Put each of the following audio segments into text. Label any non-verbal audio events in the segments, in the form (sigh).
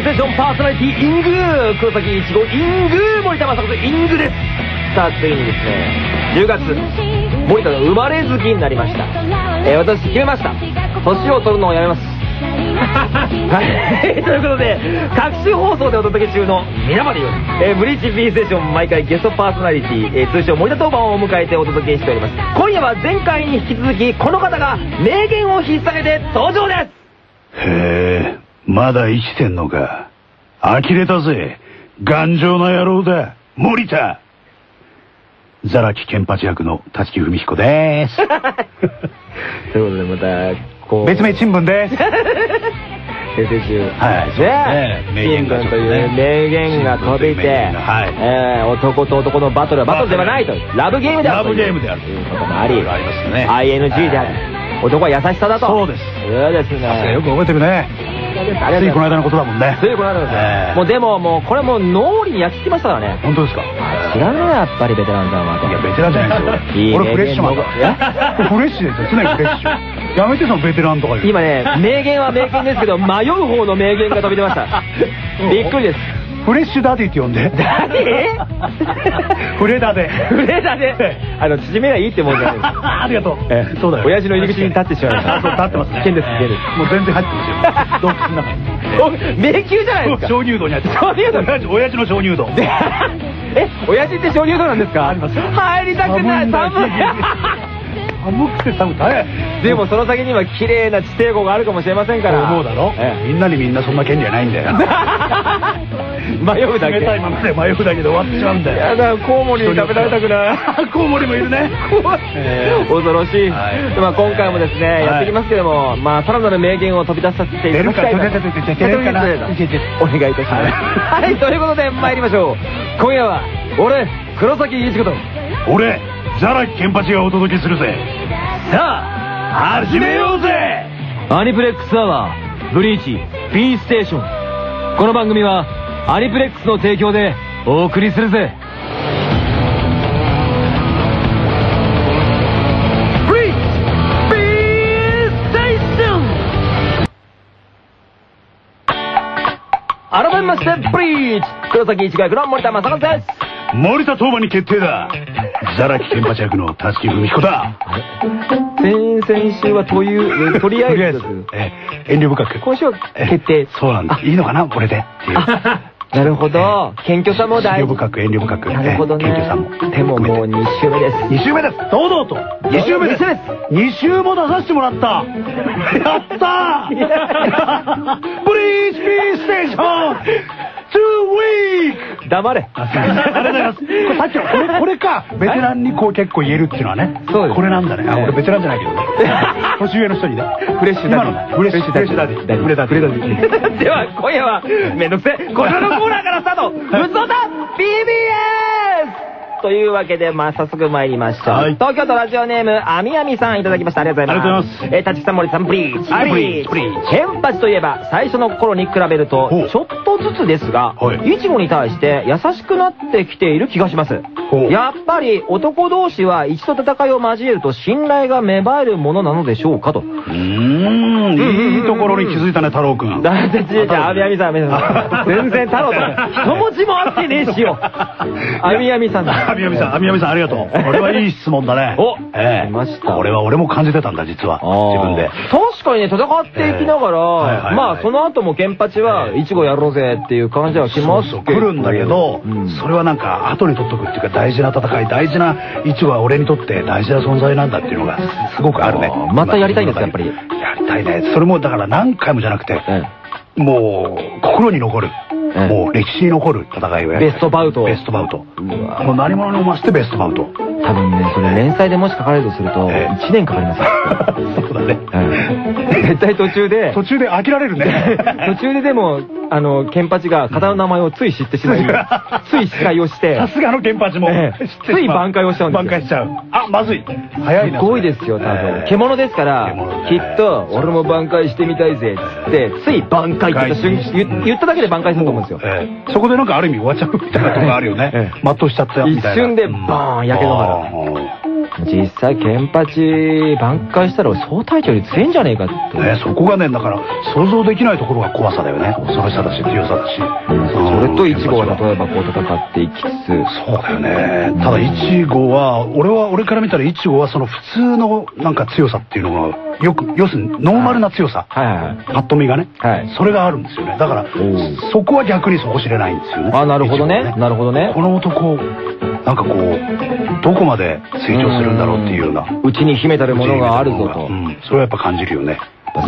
トブリッジ B セッションパーソナリティイングー黒崎いちごイングー森田正和イングです。さあついにですね10月森田の生まれ月になりました、えー私決めました。年を取るのをやめます。(laughs) はい、(laughs) ということで、各種放送でお届け中の皆までより、えーブリーチ B ステーション毎回ゲストパーソナリティ、えー通称森田当番を迎えてお届けしております。今夜は前回に引き続き、この方が名言を引っ提げて登場です。へえ、まだ生きてんのか。呆れたぜ。頑丈な野郎だ。森田。ザラキケンパチ役の立木文彦でーす。(laughs) ということで、また、こう、別名新聞です。平成中。はいそうですねね名言が新聞というね名言が飛びて、男と男のバトルはバトルではないと。ラブゲームであるという。ラブゲームであるということもあり、ING である。男は優しさだと。そうですそうですね。よく覚えてるね。ついこの間のことだもんね。ついこの間ですよええもうでももうこれもう脳裏に焼き付きましたからね。本当ですか？知らないやっぱりベテランさんはと。いや、ベテランじゃないですよ。俺フレッシュマンだ。え？フレッシュですよ。常にフレッシュ。やめてそのベテランとか。今ね、名言は名言ですけど、迷う方の名言が飛び出ました。(laughs) びっくりです。フレッシュダディって呼んで。フレダで。フレダで、あの、縮めりゃいいってもんじゃない。(laughs) ありがとう。ええそうだよ。親父の入り口に立ってしまいましたあそう、立ってますね。危険です危険ですもう全然入ってますよ。洞窟の中迷宮じゃないですか。鍾乳洞に入って鍾乳洞？親父の鍾乳洞。で (laughs) え、親父って鍾乳洞なんですか？あります入りたくない、寒い。(laughs) 寒くて寒くて。(laughs) でもその先には綺麗な地底湖があるかもしれませんから。思うだろ？えみんなにみんなそんな権利はないんだよ。え迷うだけ。冷たいままで迷うだけで終わってしまうんだよ。やだ、コウモリに食べられたくない。(laughs) コウモリもいるね。怖いええ恐ろしい、はいでまあ、今回もですね、はいやっていきますけども、まあ、さらなる名言を飛び出させていただきたいな出るか出るか出るか出るかな出るかお願いいたしますはい、ということで参りましょう今夜は俺黒崎一子と俺、ザラキケンパチがお届けするぜ。さあ、始めようぜ。アニプレックスアワーブリーチ B ステーション。この番組はアニプレックスの提供でお送りするぜ。ブリーチ B ステーション改めましてブリーチ。黒崎一護役の森田正和です。森田東馬に決定だザラキケンパチ役の立木文彦だ。先々週はというとりあえずえ遠慮深く。今週は決定。そうなんだ。いいのかなこれで。っていう。(laughs) なるほど。謙虚さも大事。遠慮深く遠慮深く。なるほどね。謙虚さも。でももう2週目です。2週目です。堂々と。2週目です。二週目2週も出させてもらった。(laughs) やったー。(laughs) ブリーチ B ステーション2 week 黙れ。(laughs) ありがとうございます。これさっきのこれこれか、ベテランにこう結構言えるっていうのはね。そうですこれなんだね。あ、ええ。俺ベテランじゃないけどね。(laughs) 年上の人にね。フレッシュダディ。フレッシュフレッシュダディ。では今夜はめんどくせえ。こちらのコーナーからスタート。ふつおた BBS というわけで、まあ、早速参りましょう。はい東京都ラジオネーム、あみあみさんいただきました。ありがとうございます。ありがとうございますえー、立木さん、森さん、ブリーチ。はいブリーチブリーチケンパチといえば、最初の頃に比べるとちょっとずつですが、はいいちごに対して優しくなってきている気がしますやっぱり男同士は一度戦いを交えると信頼が芽生えるものなのでしょうかと。うーん、いいところに気づいたね、太郎くん。だって違う違う、あみあみさん、あみあみさん。全然太郎と、一文字もあってねえしよ。あみあみさんだ。あみやみさん、あみやみさんありがとう。これはいい質問だね。おええ。来ました。これは俺も感じてたんだ、実は。自分で。確かにね、戦っていきながら、いまあ、その後もケンパチは、いちごやろうぜっていう感じはしますそうけど。来るんだけど、うん。それはなんか後に取っとくっていうか大事な戦い大事なイチゴは俺にとって大事な存在なんだっていうのがすごくあるね。またやりたいんですかやっぱり。やりたいね。それもだから何回もじゃなくて、えもう心に残る、ええもう歴史に残る戦いをやりたいベストバウト。ベストバウト。もう何者にも増してベストバウト多分ね、それ連載でもし書かれるとすると、ええ1年かかりますよ。(laughs) そうだね。はい絶対途中で、途中で飽きられるね。(laughs) 途中ででも、あの、ケンパチが型の名前をつい知ってしまい、つい司会をして、さすがのケンパチも、つい挽回をしちゃうんですよ挽回しちゃう。あ、まずい。早いな。すごいですよ、多分。ええ獣ですからきっと、俺も挽回してみたいぜ、つって、つい挽回って言った瞬言言っただけで挽回すると思うんですよ。ええそこでなんかある意味終わっちゃうみたいなとこあるよねええ。全うしちゃったみたいな。一瞬でバーン焼け野原原。実際、ケンパチ挽回したら総隊長より強いんじゃねえかって。ね、そこがね、だから想像できないところが怖さだよね。恐ろしさだし、強さだし。それとイチゴはうん例えばこう戦っていきつつ、そうだよね。ただ、イチゴは、俺は、俺から見たらイチゴはその普通のなんか強さっていうのが、よく、要するにノーマルな強さ。はいはいはい。パッと見がね。はいそれがあるんですよね。だからう、そこは逆に底知れないんですよね。あ、なるほどねなるほどねこ。の男、なんかこう、どこまで成長するんだろうっていうような。うちに秘めたるものがあるぞとう。ん。それはやっぱ感じるよね。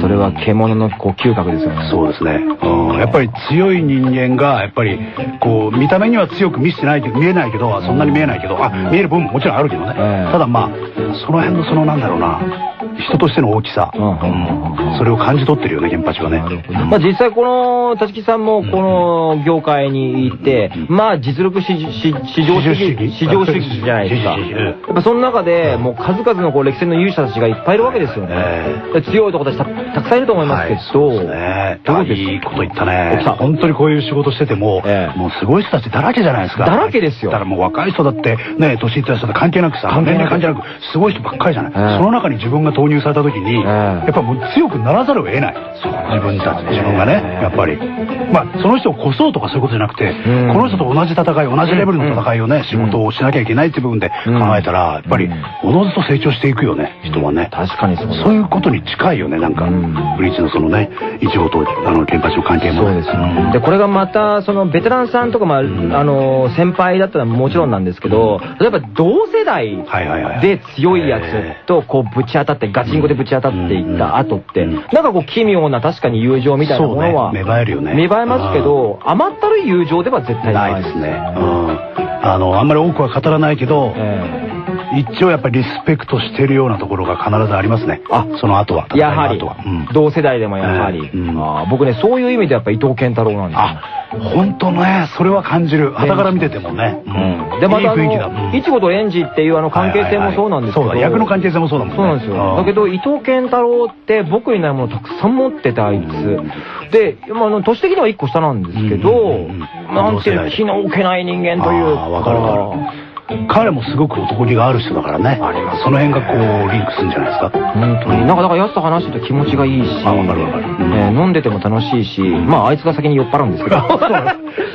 それは獣のこう嗅覚ですよね。そうですね。うん。やっぱり強い人間が、やっぱり、こう、見た目には強く見せてないけど、見えないけど、そんなに見えないけど、あ、見える部分ももちろんあるけどね。ええただまあ、その辺のそのなんだろうな、人としての大きさ、それを感じ取ってるよね、原八はね。まあ実際この、立木さんもこの業界にいて、まあ実力至至至上主義、至上主義じゃないですか。やっぱその中でもう数々のこう歴戦の勇者たちがいっぱいいるわけですよね。強い男たちたたくさんいると思いますけど、そうですね。どうですいいこと言ったね。本当にこういう仕事してても、ええ。もうすごい人たちだらけじゃないですか。だらけですよ。だからもう若い人だって、ね、年いった人だって関係なくさ、関係なく関係なく、すごい人ばっかりじゃない。ええ。その中に自分が投入された時に、えやっぱもう強くならざるを得ない。自分たち、自分がね、やっぱり。まあ、その人を越そうとかそういうことじゃなくて、んこの人と同じ戦い、同じレベルの戦いをね、仕事をしなきゃいけないっていう部分で考えたら、やっぱり、おのずと成長していくよね、人はね。確かにそうそういうことに近いよね、なんか。うんブリーチのそのね、イチゴと、あの、ケンパチの関係も。そうですよんで、これがまた、その、ベテランさんとか、まあ、あの、先輩だったらもちろんなんですけど、例えば同世代。で強いやつと、こう、ぶち当たって、ガチンコでぶち当たっていった後って、うんなんかこう、奇妙な確かに友情みたいなものは、ね。芽生えるよね。芽生えますけど、甘ったるい友情では絶対なないいですね。うん。あの、あんまり多くは語らないけど、え一応やっぱりリスペクトしてるようなところが必ずありますね。あその後は。えやはり。同世代でもやはり、ええうん。あー僕ね、そういう意味でやっぱ伊藤健太郎なんですよ。あ、本当ね、それは感じる。旗から見ててもね。うん。で、またあいちごとエンジっていうあの関係性もそうなんですけど、はいはいはい。そうだ、役の関係性もそうだもんね。そうなんですよ。だけど、伊藤健太郎って僕にないものたくさん持ってたあいつ。で、まあ年的には1個下なんですけどうんうんうん、なんていうの、気の置けない人間というあーわかるわかる彼もすごく男気がある人だからね。ありますねその辺がこう、リンクするんじゃないですか。本当に。なんか、だから、やつと話してて気持ちがいいし、あわかるわかる飲んでても楽しいし、まあ、あいつが先に酔っ払うんですけど。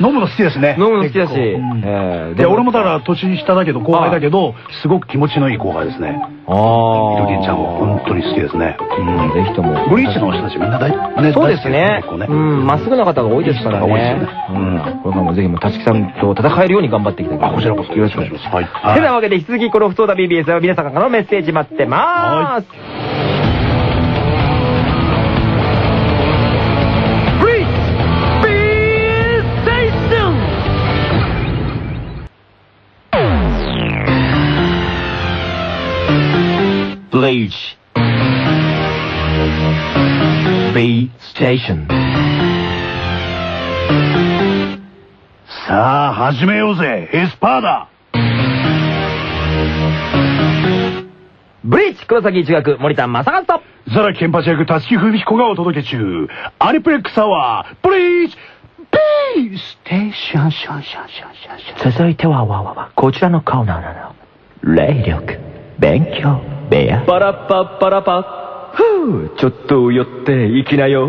(laughs) 飲むの好きですね。飲むの好きだし、えーで、俺もだから年下だけど、後輩だけど、すごく気持ちのいい後輩ですね。ああ。ひろきんちゃんは本当に好きですね。うんぜひとも。ブリーチの人たちみんな大、ねそうですね。結構ね。うん、まっすぐな方が多いですからね。うん。これからもぜひもう、立木さんと戦えるように頑張っていきたいとあ、思います。こちらこそよろしくお願いします。はい。てなわけで、引き続きこの不当だ BBS は皆さんからのメッセージ待ってまーす。ブリーチ B ステーションさあ、始めようぜ、エスパーだブリーチ黒崎一護役森田成一と。ザラケンパチ役、たつきふみひこがお届け中。アニプレックスアワー、ブリーチ B ステーション、シャンシャンシャンシャンシャン。続いてはわわわこちらのコーナーなの。霊力勉強。部屋パラッパッパラパ。ふうちょっと寄って行きなよ。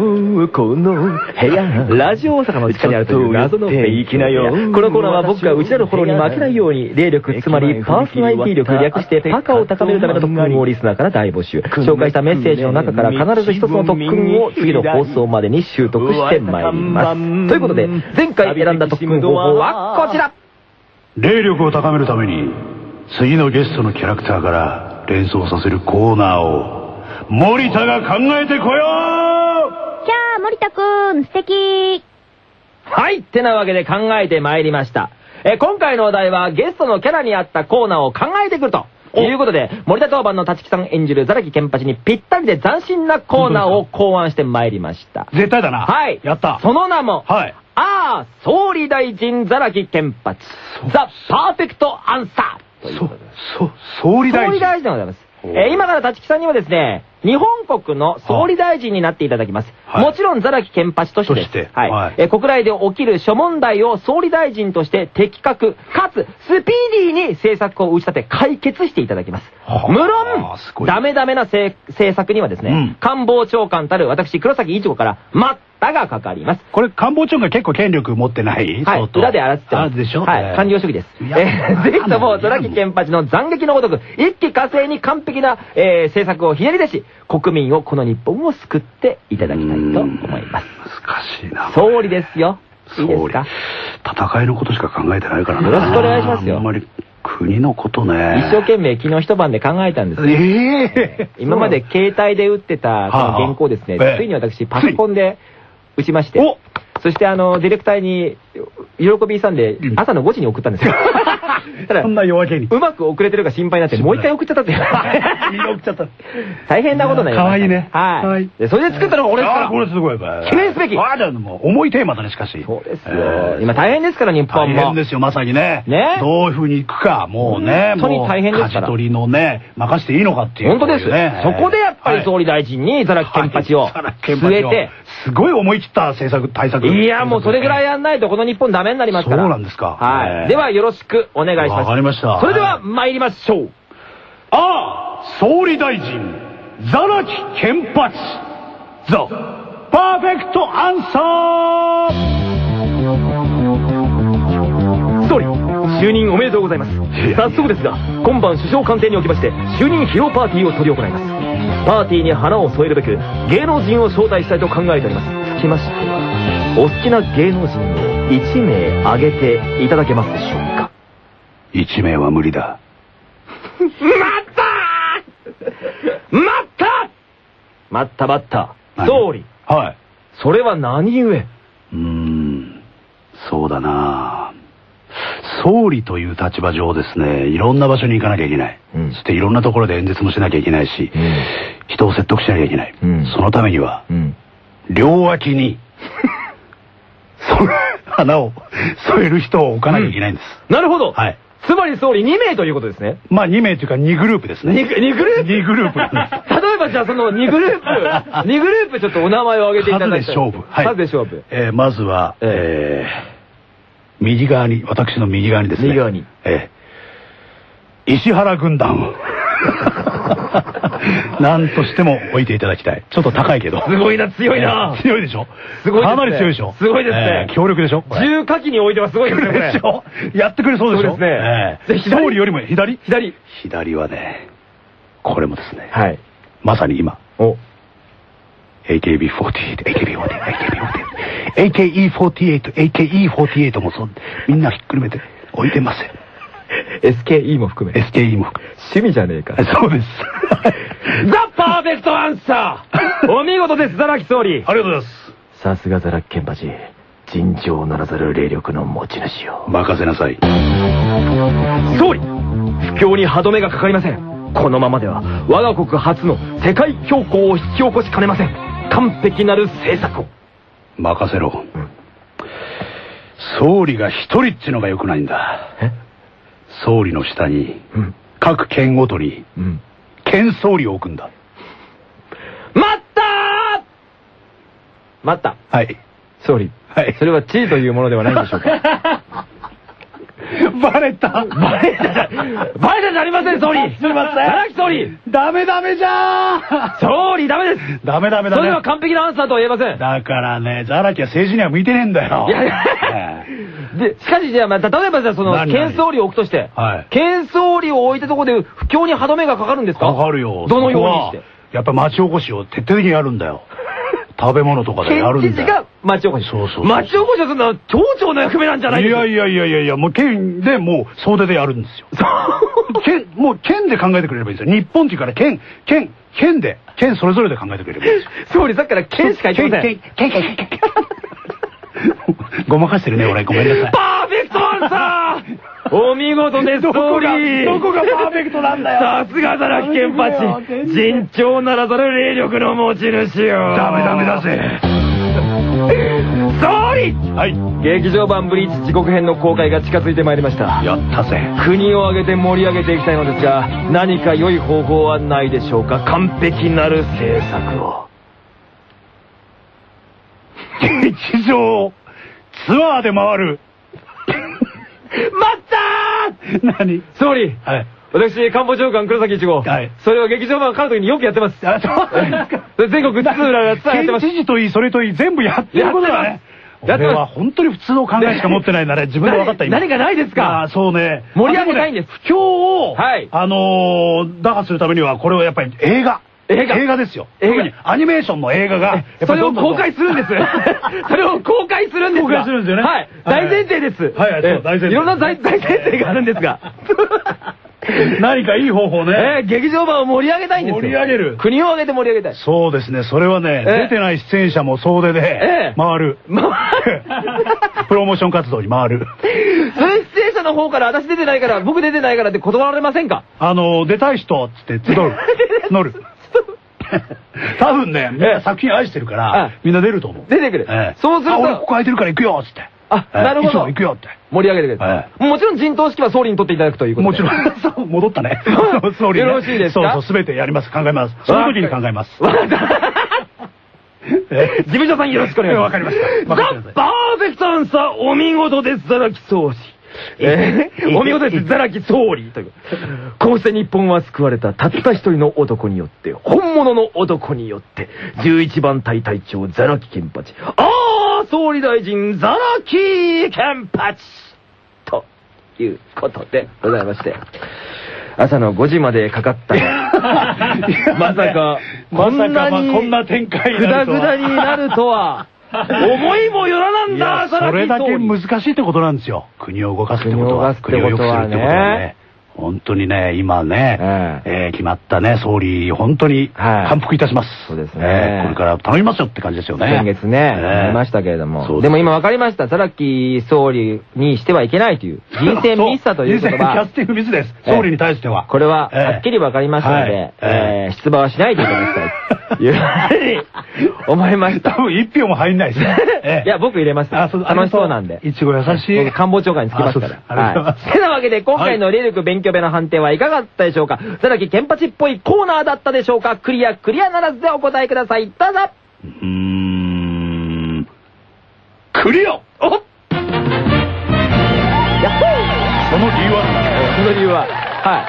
この部屋。(laughs) ラジオ大阪の地下にあるという謎の部屋。行きなよ。このコーナーは僕が内なるフォローに負けないように霊力つまりパーソナリティ力略してパカを高めるための特訓。をリスナーから大募集。紹介したメッセージの中から必ず一つの特訓を次の放送までに習得してまいります。ということで前回選んだ特訓方法はこちら。霊力を高めるために、次のゲストのキャラクターから連想させるコーナーを、森田が考えてこようキャー、森田くん、素敵はいってなわけで考えてまいりました。えー今回のお題はゲストのキャラに合ったコーナーを考えてくると。おいうことで、森田当番の立木さん演じるザラキケンパチにぴったりで斬新なコーナーを考案してまいりました。絶対だな。はい。やった。その名も、はい。ああ、総理大臣ザラキケンパチ。ザ・パーフェクトアンサーというそことで、そ、総理大臣。総理大臣でございます。おえー今から立木さんにはですね、日本国の総理大臣になっていただきます。はいもちろん、ザラキケンパチとしてです。はい。はいえー国内で起きる諸問題を総理大臣として的確、かつスピーディーに政策を打ち立て解決していただきます。はあ無論ダメダメな政政策にはですね、うん官房長官たる私、黒崎一子から待ったがかかります。これ、官房長官結構権力持ってない？はい裏で洗ってあます。るでしょ？はい。官僚主義です。えーぜひとも、ドラキケンパチの斬撃のごとく、一気火星に完璧な、えー政策をひねり出し、国民を、この日本を救っていただきたいと思います。難しいな。総理ですよ。いいですか？戦いのことしか考えてないからな。よろしくお願いしますよ。あんまり国のことね。一生懸命昨日一晩で考えたんですよ。ええ。今まで携帯で打ってたこの原稿ですね。はあ、ついに私パソコンで打ちまして。お、そしてあの、ディレクターに、喜びさんでうん朝の5時に送ったんですよ。(laughs) ただそんな夜明けに。うまく遅れてるか心配になって、もう一回送っちゃったっていう。(laughs) 送っちゃった。大変なことになりました。かわいいねはい。それで作ったのが俺ですかあーこれら。すごい。記念すべきああ、じゃあもう重いテーマだね、しかし。そうですよ。えー今大変ですから、日本も。大変ですよ、まさにね。ねどういう風に行くか、もうね。本当に大変ですから取りのね、任せていいのかっていう。本当です。ねそこでやっぱり総理理大臣にザラキケンパチを据えて、すごい思い切った政策、対策。いや、もうそれぐらいやんないとこの日本ダメになりますから。そうなんですかはい。ええではよろしくお願いします。わかりましたそれでははい参りましょう。ああ、総理大臣、ザラキケンパチ、ザ・パーフェクトアンサー総理、就任おめでとうございます早速ですが、今晩首相官邸におきまして、就任披露パーティーを執り行います。パーティーに花を添えるべく、芸能人を招待したいと考えております。つきましては、お好きな芸能人を1名挙げていただけますでしょうか？一名は無理だ。(laughs) 待った待った待った待った。何？総理、はい。それは何故？うーん、そうだな総理という立場上ですね、いろんな場所に行かなきゃいけない。うんそしていろんなところで演説もしなきゃいけないし、うん人を説得しなきゃいけない。うんそのためには、うん。両脇に、その花を添える人を置かなきゃいけないんです。なるほど。はい。つまり総理2名ということですね。まあ2名というか2グループですね。2, グループ？2グループ。(laughs) 例えばじゃあその2グループ、(laughs) 2グループちょっとお名前を挙げていただきたい。数で勝負。はい。数で勝負。えーまずは、えー右側に、私の右側にですね。右側に。えー石原軍団を。(laughs) なんとしても置いていただきたい。ちょっと高いけど。すごいな、強いな。えー。強いでしょ？すごいですね。かなり強いでしょ？すごいですね。えー強力でしょ？重火器においてはす。ごいですね、しょ？やってくれそうでしょ？そうですね。総理よりも左？左。左はね、これもですね、はい。まさに今、お。AKB48、AKB48、AKB48、AKE48、AKE48 もそう、みんなひっくるめて置いてますよ。SKE も含め。SKE も含趣味じゃねえかめ。。そうです。ザ・パーフェクトアンサーお見事です、ザラキ総理ありがとうございます。さすがザラキケンパチ。尋常ならざる霊力の持ち主よ。任せなさい。総理不況に歯止めがかかりません。このままでは我が国初の世界恐慌を引き起こしかねません。完璧なる政策を。任せろ。総理が一人っちのが良くないんだ。え？総理の下に、うん。各県ごとに、うん。県総理を置くんだ。待ったー待った。はい。総理。はいそれは地位というものではないんでしょうか？(laughs) (laughs) バレた。バレた。バレたじゃありません、総理すみません。ザラキ総理ダメダメじゃん。(laughs) 総理ダメです。ダメダメダメそれでは完璧なアンサーとは言えません。だからね、ザラキは政治には向いてねえんだよ。いやいや。で、しかしじゃあ、まあ、例えばじゃあその、県総理を置くとして、はい。県総理を置いたところで不況に歯止めがかかるんですか？わかるよ。どのようにして？やっぱ町おこしを徹底的にやるんだよ。食べ物とかでやるんだよ。県知事が町おこし。そうそうそう町おこしはそんな、町長の役目なんじゃないいやいやいやいやいや、もう県でもう総出でやるんですよ。(laughs) 県、もう県で考えてくれればいいんですよ。日本っていうから県、県、県で、県それぞれで考えてくれればいいんですよ。総理さっきから県しか言ってません。県、県、県、県、県。(laughs) ごまかしてるね、俺。ごめんなさい。パーフェクトアンンさんお見事です、どこが、総理どこがパーフェクトなんだよ。さすがザラキケンパチ尋常ならざる霊力の持ち主よダメダメだぜ。(laughs) 総理はい。劇場版ブリーチ時刻編の公開が近づいてまいりましたやったぜ。国を挙げて盛り上げていきたいのですが何か良い方法はないでしょうか？完璧なる制作を (laughs) 劇場、ツアーで回る。待ったー何？総理はい。私、官房長官黒崎一護。はいそれを劇場版買うときによくやってます。あ、そうなんですか。(laughs) 全国津々浦々ツアーやってます。県知事といい、それといい、全部やってることだね。やは本当に普通の考えしか持ってないなら自分で分かった今。何がないですか？あそうね。盛り上げたいんです不況を、はいあのー打破するためには、これはやっぱり映画。映画ですよ。映画特にアニメーションの映画が、それを公開するんです。(laughs) それを公開するんですが公開するんですよねはい。はい大前提です。はいはいそうえ大前提いろんな大大前提があるんですが。(laughs) 何かいい方法ね。えー劇場版を盛り上げたいんですよ。盛り上げる国を挙げて盛り上げたい。そうですね、それはね、ええ出てない出演者も総出えでえ回る。ま (laughs) プロモーション活動に回る。それ出演者の方から私出てないから、僕出てないからって断られませんか？あの、出たい人っつって集う。乗る。(laughs) 多分ね、みんな作品愛してるからええ、みんな出ると思う。出てくるええそうするとあ俺ここ空いてるから行くよっつって。あええなるほど行くよって。盛り上げてください。もちろん陣頭指揮は総理に取っていただくということで。もちろん、(laughs) 戻ったね。(laughs) 総理ねよろしいですか？そうそう、すべてやります。考えます。その時に考えます。事務所さんよろしくお願いします。わかりましたザ・パーフェクトアンサー、お見事です、ザラキ総理。えーお見事です、ザラキ総理。というこうして日本は救われたたった一人の男によって、本物の男によって、11番隊隊長、ザラキケンパチ。ああ、総理大臣、ザラキケンパチ。ということでございまして。朝の5時までかかった。(laughs) まさか、こんなまさかこんな展開にぐだなるとはぐだになるとは、(laughs) 思いもよらなんいだ、や、それだけ難しいってことなんですよ。国を動かすってことは。国を動かすってことはね国を良くするってことはね。本当にね、今ね、ええー決まったね、総理、本当にはい感服いたします。そうですねえーこれから頼みますよって感じですよね。先月ね、えーありましたけれども。でも今分かりました。ザラキ総理にしてはいけないという、人選ミスさという言人選キャ葉ス。ティングミスです。ええ総理に対しては。これは、ええはっきり分かりましたので、はいええー出馬はしないでいただきたい。というふうに思いました。多分一票も入んないですね。(laughs) ええいや、僕入れます。あそう楽しそうなんで。いちご優しい。僕官房長官につきますから。はい。(laughs) てなわけで、今回の霊力勉強部の判定はいかがだったでしょうか？ザラキケンパチっぽいコーナーだったでしょうか？クリア、クリアならずでお答えください。どうぞうーん。クリアおやっほーその理由は？その理由は、は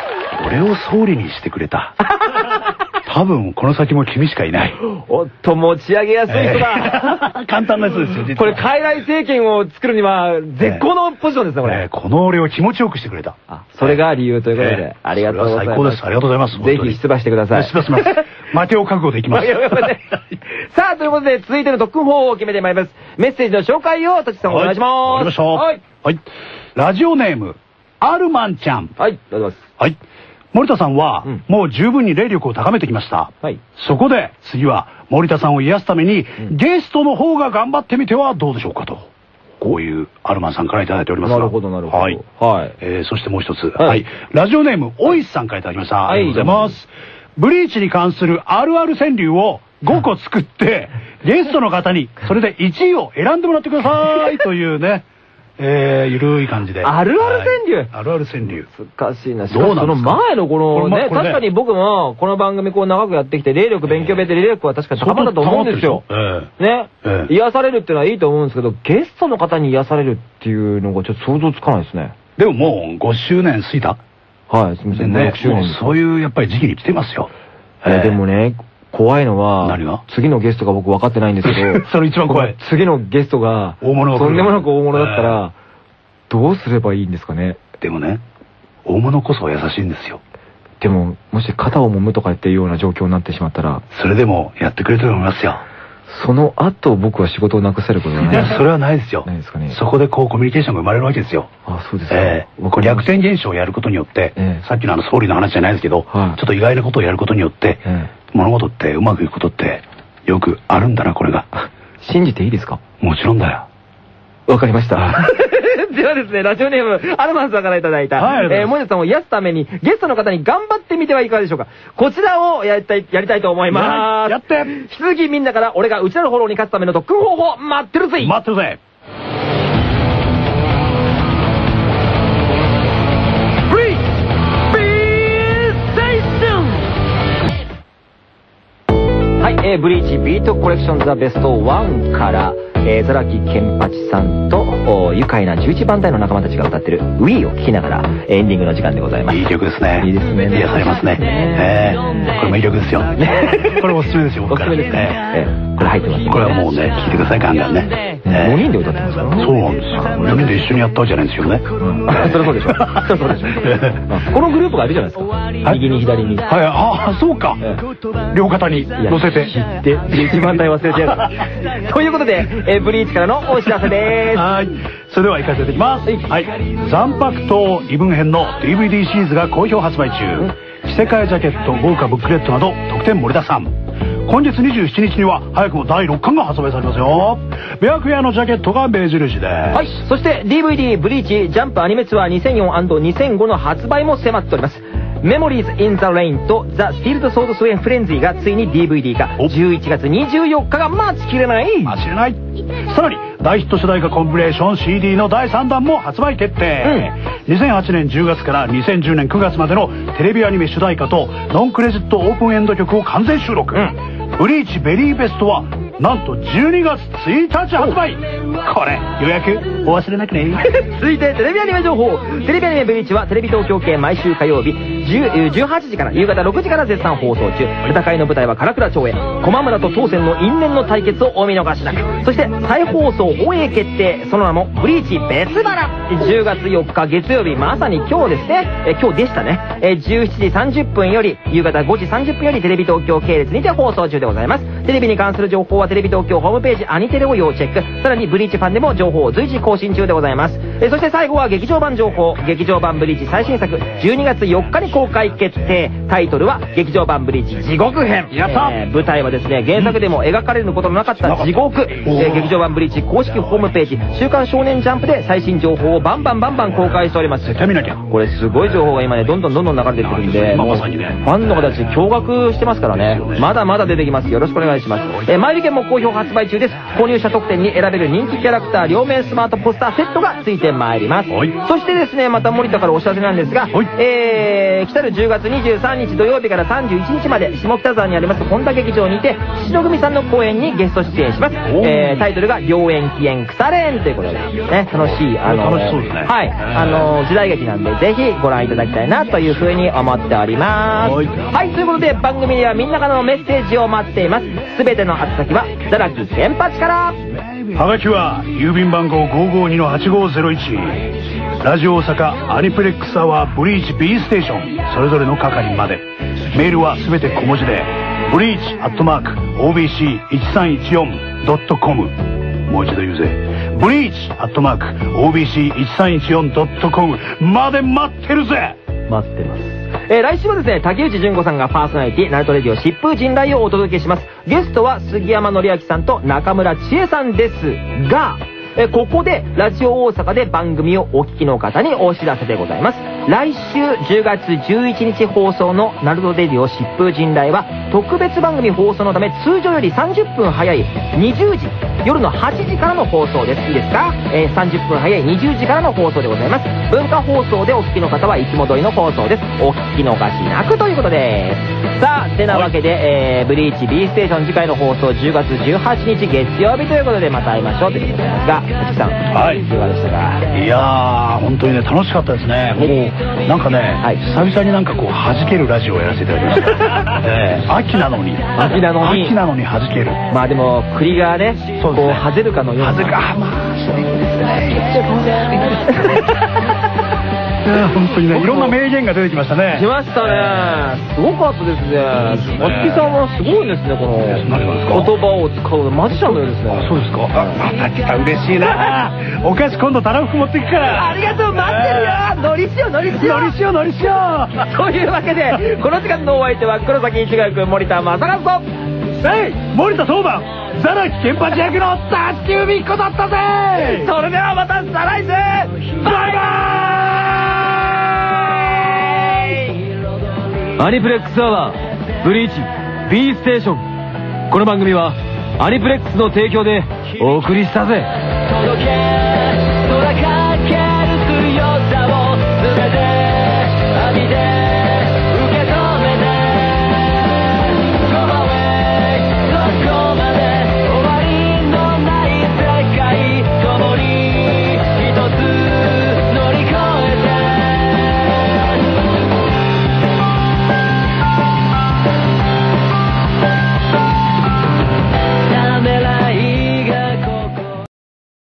俺を総理にしてくれた。(laughs) 多分、この先も君しかいない。い。おっと、持ち上げやすい人だ。えー (laughs) 簡単なやつですよ、実はこれ、傀儡政権を作るには、絶好のポジションですね、こえーれ。この俺を気持ちよくしてくれた。あ、それが理由ということでええ、ありがとうございます。最高ですありがとうございますぜひ出馬してください。出馬します。負けを覚悟でいきます。(laughs) さあ、ということで、続いての特訓法を決めてまいります。メッセージの紹介を、とちさんお願いします。わかりました。はい。はい。ラジオネーム、アルマンちゃん。はい、どうぞ。はい。森田さんは、うんもう十分に霊力を高めてきました。はい。そこで、次は森田さんを癒すために、うんゲストの方が頑張ってみてはどうでしょうかと。こういうアルマンさんからいただいておりますがなるほど、なるほど。はい。はい。えー、そしてもう一つ。はいはい。ラジオネーム、オイスさんからいただきました。はいありがとうございます。ブリーチに関するあるある川柳を5個作って、(laughs) ゲストの方に、それで1位を選んでもらってくださいというね、えー、ゆるい感じで。あるある川柳？はいあるある川柳。難しいな。しどうなんですか？その前のこのね、確かに僕もこの番組こう長くやってきて、霊力勉強部で霊力は確かに高まったと思うんですよ。ええね、ええ癒されるっていうのはいいと思うんですけど、ゲストの方に癒されるっていうのがちょっと想像つかないですね。でももう5周年過ぎた。はい、すみません、ね6周年です。もうそういうやっぱり時期に来てますよ。ええでもね、怖いのは、何が？次のゲストが僕分かってないんですけど、(laughs) それ一番怖い僕次のゲストが、大物とんでもなく大物だったら、どうすればいいんですかね？でもね、大物こそ優しいんですよ。でも、もし肩を揉むとかっていうような状況になってしまったら、それでもやってくれると思いますよ。その後僕は仕事をなくせることがないいや、それはないですよ。ないですかねそこでこうコミュニケーションが生まれるわけですよ。あ、そうですか。ええこう逆転現象をやることによって、ええさっきのあの総理の話じゃないですけど、はいちょっと意外なことをやることによって、え物事ってうまくいくことってよくあるんだな、これが。信じていいですか？もちろんだよ。わかりました。(laughs) ではですね、ラジオネーム、アルマンさんからいただいた、はいえー、森田さんを癒すために、ゲストの方に頑張ってみてはいかがでしょうか。こちらをやりたい、やりたいと思います。やって。引き続きみんなから、俺が内なるフォローに勝つための特訓方法、待ってるぜ。待ってるぜ。はい、えー、ブリーチビートコレクションザベスト1から、えー、ザラキケンパチさんと、お愉快な11番隊の仲間たちが歌ってる Wii を聴きながら、エンディングの時間でございます。いい曲ですね。いいですね癒されますね。ええこれもいい曲ですよ。これ (laughs) おすすめですよ、おすすめですね。えーこれ入ってます。これはもうね、聴いてください、ガンガンね。ええ5人で歌ってますからね。そうなんですよ。4人で一緒にやったわけじゃないんですよね。あそりゃそうでしょ。(laughs) そりゃそうでしょ。うんこのグループがいるじゃないですか。右に左に。はい、ああ、そうかえ。両肩に乗せて。知って、11番台忘れてやる。(laughs) ということで、えーブリーチからのお知らせです。はい。それでは行かせていきます。はい。残白と異文編の DVD シリーズが好評発売中。着せ替えジャケット、豪華ブックレットなど、特典盛りだくさん。今月27日には早くも第6巻が発売されますよ。ベアクエアのジャケットが目印です。ははい。そして DVD ブリーチジャンプアニメツアー 2004&2005 の発売も迫っております。Memories in the Rain と The Steel Sword Swing Frenzy がついに DVD 化。お11月24日が待ちきれない。間違いない。さらに、大ヒット主題歌コンピレーション CD の第3弾も発売決定。2008年10月から2010年9月までのテレビアニメ主題歌とノンクレジットオープンエンド曲を完全収録。うんブリーチベリーベストは、なんと12月1日発売。これ、予約お忘れなくね。(laughs) 続いてテレビアニメ情報。テレビアニメブリーチはテレビ東京系毎週火曜日18時から夕方6時から絶賛放送中。戦いの舞台は唐倉町へ。駒村と当選の因縁の対決をお見逃しなく。そして再放送放映決定。その名もブリーチ別腹。10月4日月曜日まさに今日ですね。え今日でしたね。え17時30分より夕方5時30分よりテレビ東京系列にて放送中でございます。テレビに関する情報はテレビ東京ホームページアニテレを要チェック。さらにブリーチファンでも情報を随時更新中でございます。えーそして最後は劇場版情報。劇場版ブリーチ最新作。12月4日に公開決定。タイトルは劇場版ブリーチ地獄編。やった。えー舞台はですね原作でも描かれることのなかった地獄、えー劇場版ブリーチ公式ホームページ「週刊少年ジャンプ」で最新情報をバンバンバンバン公開しております。絶対見なきゃ。これすごい情報が今ねどんどんどんどん流れてくるんでファンの方たち驚愕してますからねまだまだ出てきますよろしくお願いしますえー前売券も好評発売中です。購入者特典に選べる人気キャラクター両面スマートポスターセットがついてまいります。はい。そしてですねまた森田からお知らせなんですがはい。えー来たる10月23日土曜日から31日まで下北沢にあります本田劇場にて篠組さんの公演にゲスト出演します。えータイトルが「良縁起縁腐れん」ということでね。楽しいあの楽しそうですね。はい。あの時代劇なんでぜひご覧いただきたいなというふうに思っております。はい。はいということで番組ではみんなからのメッセージを待っています。すべての宛先はザラキケンパチから。はがきは郵便番号552-8501ラジオ大阪アニプレックスアワーブリーチ B ステーション。それぞれの係まで。メールはすべて小文字でブリーチアットマーク OBC1314.com もう一度言うぜ。ブリーチアットマーク OBC1314.com まで待ってるぜ。待ってますえー来週はですね、竹内淳子さんがパーソナリティ、ナルトレディオ疾風陣雷をお届けします。ゲストは杉山紀明さんと中村千恵さんですが、えーここで、ラジオ大阪で番組をお聞きの方にお知らせでございます。来週10月11日放送のナルトレディオ疾風陣雷は、特別番組放送のため通常より30分早い20時、夜の8時からの放送です。いいですか、えー30分早い20時からの放送でございます。文化放送でお聞きの方はいつも通りの放送です。お聞き逃しなくということです。さあ、てなわけで、えーブリーチ B ステーション次回の放送10月18日月曜日ということでまた会いましょうということでございますが、おじさん、はいいかがでしたか？いやー、本当にね、楽しかったですね。なんかね、はい久々になんかこう、弾けるラジオをやらせていただきました。(laughs) ええ秋なのに。秋なのに秋なのに弾ける。まあでも、栗がね、そうですねこう、はぜるかのような。はずか、あまあ、そうですね。(laughs) 本当にね、いろんな名言が出てきました来ね。ましたね。すごかったですね。松木さんはすごいですね、この言葉を使うマジシャンのようですね。そうですか。あ、また来た、嬉しいな。お菓子今度たらふく持ってくから。ありがとう、待ってるよのりしお、のりしおのりしよう、のりしよう。というわけで、この時間のお相手は黒崎一学森田正和と、えい森田当番ザラキケンパチ役のタッチウミッコだったぜそれではまた再来週バイバイアニプレックスアワーブリーチ B ステーション。この番組はアニプレックスの提供でお送りしたぜ。